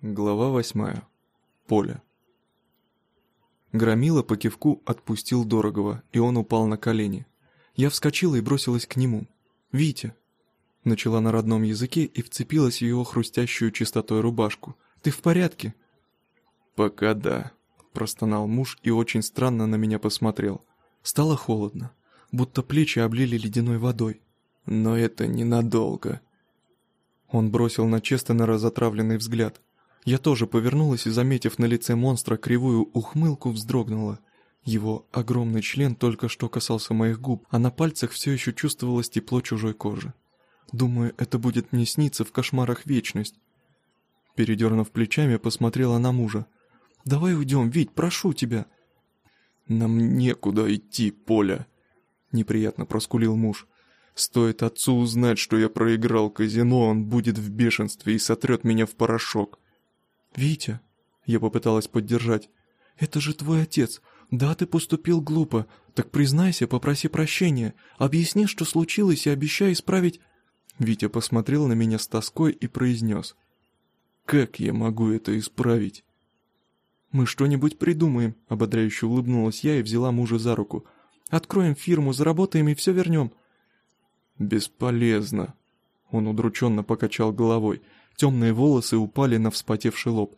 Глава восьмая. Поле. Громила по кивку отпустил Дорогого, и он упал на колени. Я вскочила и бросилась к нему. «Витя!» Начала на родном языке и вцепилась в его хрустящую чистотой рубашку. «Ты в порядке?» «Пока да», — простонал муж и очень странно на меня посмотрел. Стало холодно, будто плечи облили ледяной водой. «Но это ненадолго». Он бросил на Честона разотравленный взгляд — я тоже повернулась и, заметив на лице монстра кривую ухмылку, вздрогнула. Его огромный член только что касался моих губ, а на пальцах все еще чувствовалось тепло чужой кожи. Думаю, это будет мне сниться в кошмарах вечность. Передернув плечами, посмотрела на мужа. «Давай уйдем, Вить, прошу тебя!» «Нам некуда идти, Поля!» Неприятно проскулил муж. «Стоит отцу узнать, что я проиграл казино, он будет в бешенстве и сотрет меня в порошок. «Витя!» Я попыталась поддержать. «Это же твой отец. Да, ты поступил глупо. Так признайся, попроси прощения. Объясни, что случилось, и обещай исправить...» Витя посмотрел на меня с тоской и произнес. «Как я могу это исправить?» «Мы что-нибудь придумаем», — ободряюще улыбнулась я и взяла мужа за руку. «Откроем фирму, заработаем и все вернем». «Бесполезно», — он удрученно покачал головой. Темные волосы упали на вспотевший лоб.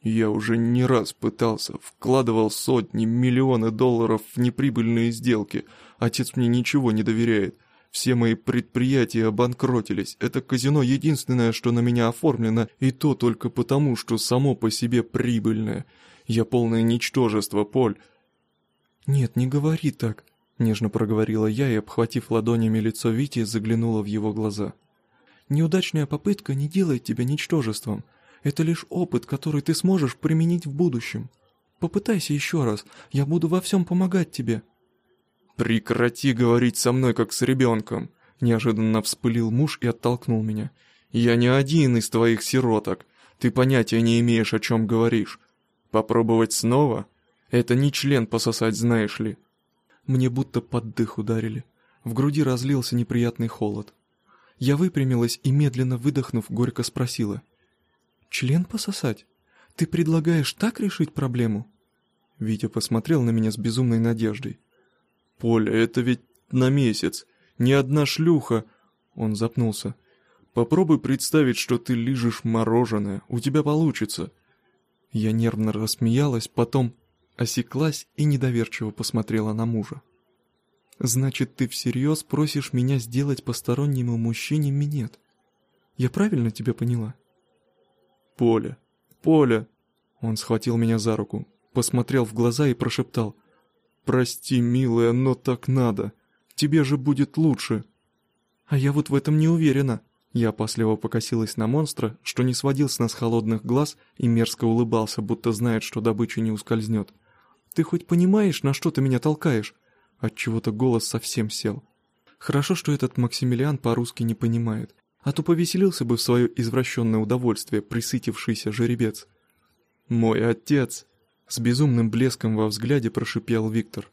Я уже не раз пытался, вкладывал сотни, миллионы долларов в неприбыльные сделки. Отец мне ничего не доверяет. Все мои предприятия обанкротились. Это казино единственное, что на меня оформлено, и то только потому, что само по себе прибыльное. Я полное ничтожество, Поль. Нет, не говори так, нежно проговорила я и, обхватив ладонями лицо Вити, заглянула в его глаза. Неудачная попытка не делает тебя ничтожеством. Это лишь опыт, который ты сможешь применить в будущем. Попытайся еще раз, я буду во всем помогать тебе». «Прекрати говорить со мной, как с ребенком!» Неожиданно вспылил муж и оттолкнул меня. «Я не один из твоих сироток. Ты понятия не имеешь, о чем говоришь. Попробовать снова? Это не член пососать, знаешь ли». Мне будто под дых ударили. В груди разлился неприятный холод. Я выпрямилась и, медленно выдохнув, горько спросила. «Член пососать? Ты предлагаешь так решить проблему?» Витя посмотрел на меня с безумной надеждой. «Поля, это ведь на месяц. Ни одна шлюха...» Он запнулся. «Попробуй представить, что ты лижешь мороженое. У тебя получится». Я нервно рассмеялась, потом осеклась и недоверчиво посмотрела на мужа. Значит, ты всерьез просишь меня сделать постороннему мужчине минет? Я правильно тебя поняла? Поля, Поля! Он схватил меня за руку, посмотрел в глаза и прошептал. Прости, милая, но так надо. Тебе же будет лучше. А я вот в этом не уверена. Я опасливо покосилась на монстра, что не сводил с нас холодных глаз и мерзко улыбался, будто знает, что добыча не ускользнет. Ты хоть понимаешь, на что ты меня толкаешь? От чего-то голос совсем сел. Хорошо, что этот Максимилиан по-русски не понимает, а то повеселился бы в свое извращенное удовольствие присытившийся жеребец. «Мой отец!» — с безумным блеском во взгляде прошипел Виктор.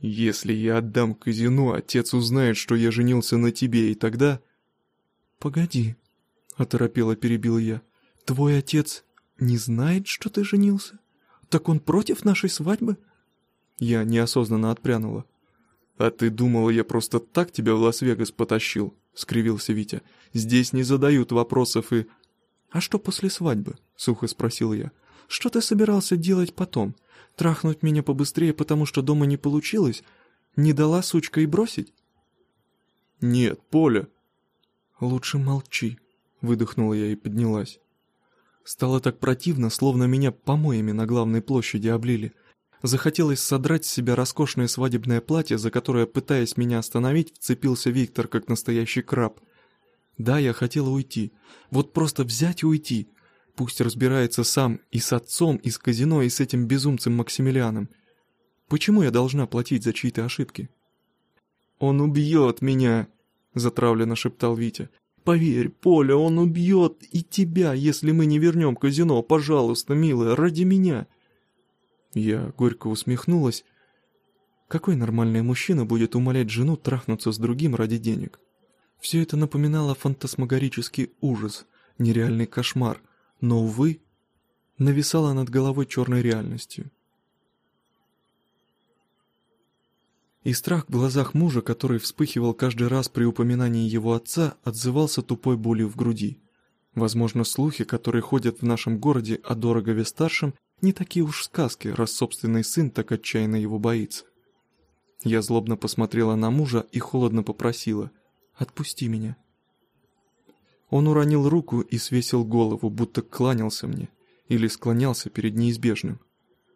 «Если я отдам казино, отец узнает, что я женился на тебе, и тогда...» «Погоди», — оторопело перебил я. «Твой отец не знает, что ты женился? Так он против нашей свадьбы?» Я неосознанно отпрянула. «А ты думала, я просто так тебя в Лас-Вегас потащил?» — скривился Витя. «Здесь не задают вопросов и...» «А что после свадьбы?» — сухо спросил я. «Что ты собирался делать потом? Трахнуть меня побыстрее, потому что дома не получилось? Не дала сучка и бросить?» «Нет, Поля!» «Лучше молчи», — выдохнула я и поднялась. Стало так противно, словно меня помоями на главной площади облили. Захотелось содрать с себя роскошное свадебное платье, за которое, пытаясь меня остановить, вцепился Виктор, как настоящий краб. Да, я хотела уйти. Вот просто взять и уйти. Пусть разбирается сам и с отцом, и с казино, и с этим безумцем Максимилианом. Почему я должна платить за чьи-то ошибки? «Он убьет меня!» — затравленно шептал Витя. «Поверь, Поля, он убьет и тебя, если мы не вернем казино. Пожалуйста, милая, ради меня!» Я горько усмехнулась. Какой нормальный мужчина будет умолять жену трахнуться с другим ради денег? Все это напоминало фантасмагорический ужас, нереальный кошмар, но, увы, нависала над головой черной реальностью. И страх в глазах мужа, который вспыхивал каждый раз при упоминании его отца, отзывался тупой болью в груди. Возможно, слухи, которые ходят в нашем городе о Дорогове-старшем, не такие уж сказки, раз собственный сын так отчаянно его боится. Я злобно посмотрела на мужа и холодно попросила «Отпусти меня». Он уронил руку и свесил голову, будто кланялся мне, или склонялся перед неизбежным.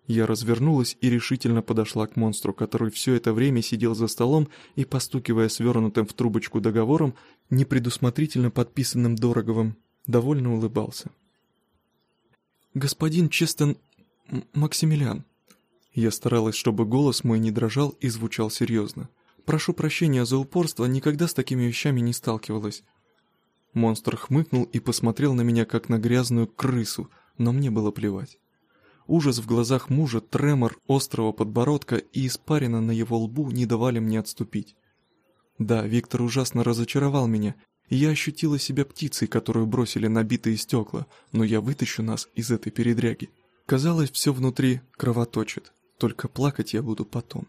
Я развернулась и решительно подошла к монстру, который все это время сидел за столом и, постукивая свернутым в трубочку договором, непредусмотрительно подписанным Дороговым, довольно улыбался. «Господин Честон Максимилиан». Я старалась, чтобы голос мой не дрожал и звучал серьезно. «Прошу прощения за упорство, никогда с такими вещами не сталкивалась». Монстр хмыкнул и посмотрел на меня, как на грязную крысу, но мне было плевать. Ужас в глазах мужа, тремор острого подбородка и испарина на его лбу не давали мне отступить. Да, Виктор ужасно разочаровал меня, и я ощутила себя птицей, которую бросили на битые стекла, но я вытащу нас из этой передряги. Казалось, все внутри кровоточит, только плакать я буду потом.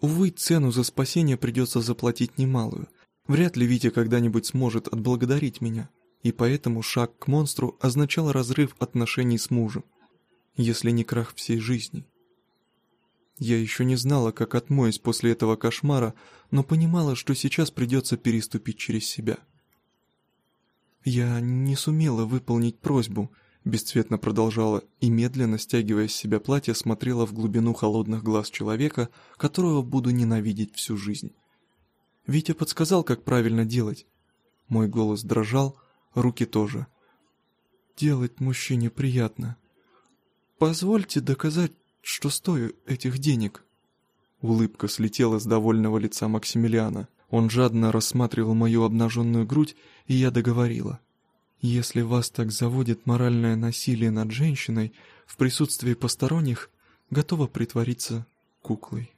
Увы, цену за спасение придется заплатить немалую. Вряд ли Витя когда-нибудь сможет отблагодарить меня и поэтому шаг к монстру означал разрыв отношений с мужем, если не крах всей жизни. Я еще не знала, как отмоюсь после этого кошмара, но понимала, что сейчас придется переступить через себя. Я не сумела выполнить просьбу, бесцветно продолжала и, медленно стягивая с себя платье, смотрела в глубину холодных глаз человека, которого буду ненавидеть всю жизнь. Витя подсказал, как правильно делать. Мой голос дрожал, руки тоже. Делать мужчине приятно. Позвольте доказать, что стою этих денег. Улыбка слетела с довольного лица Максимилиана. Он жадно рассматривал мою обнаженную грудь, и я договорила. Если вас так заводит моральное насилие над женщиной, в присутствии посторонних готова притвориться куклой.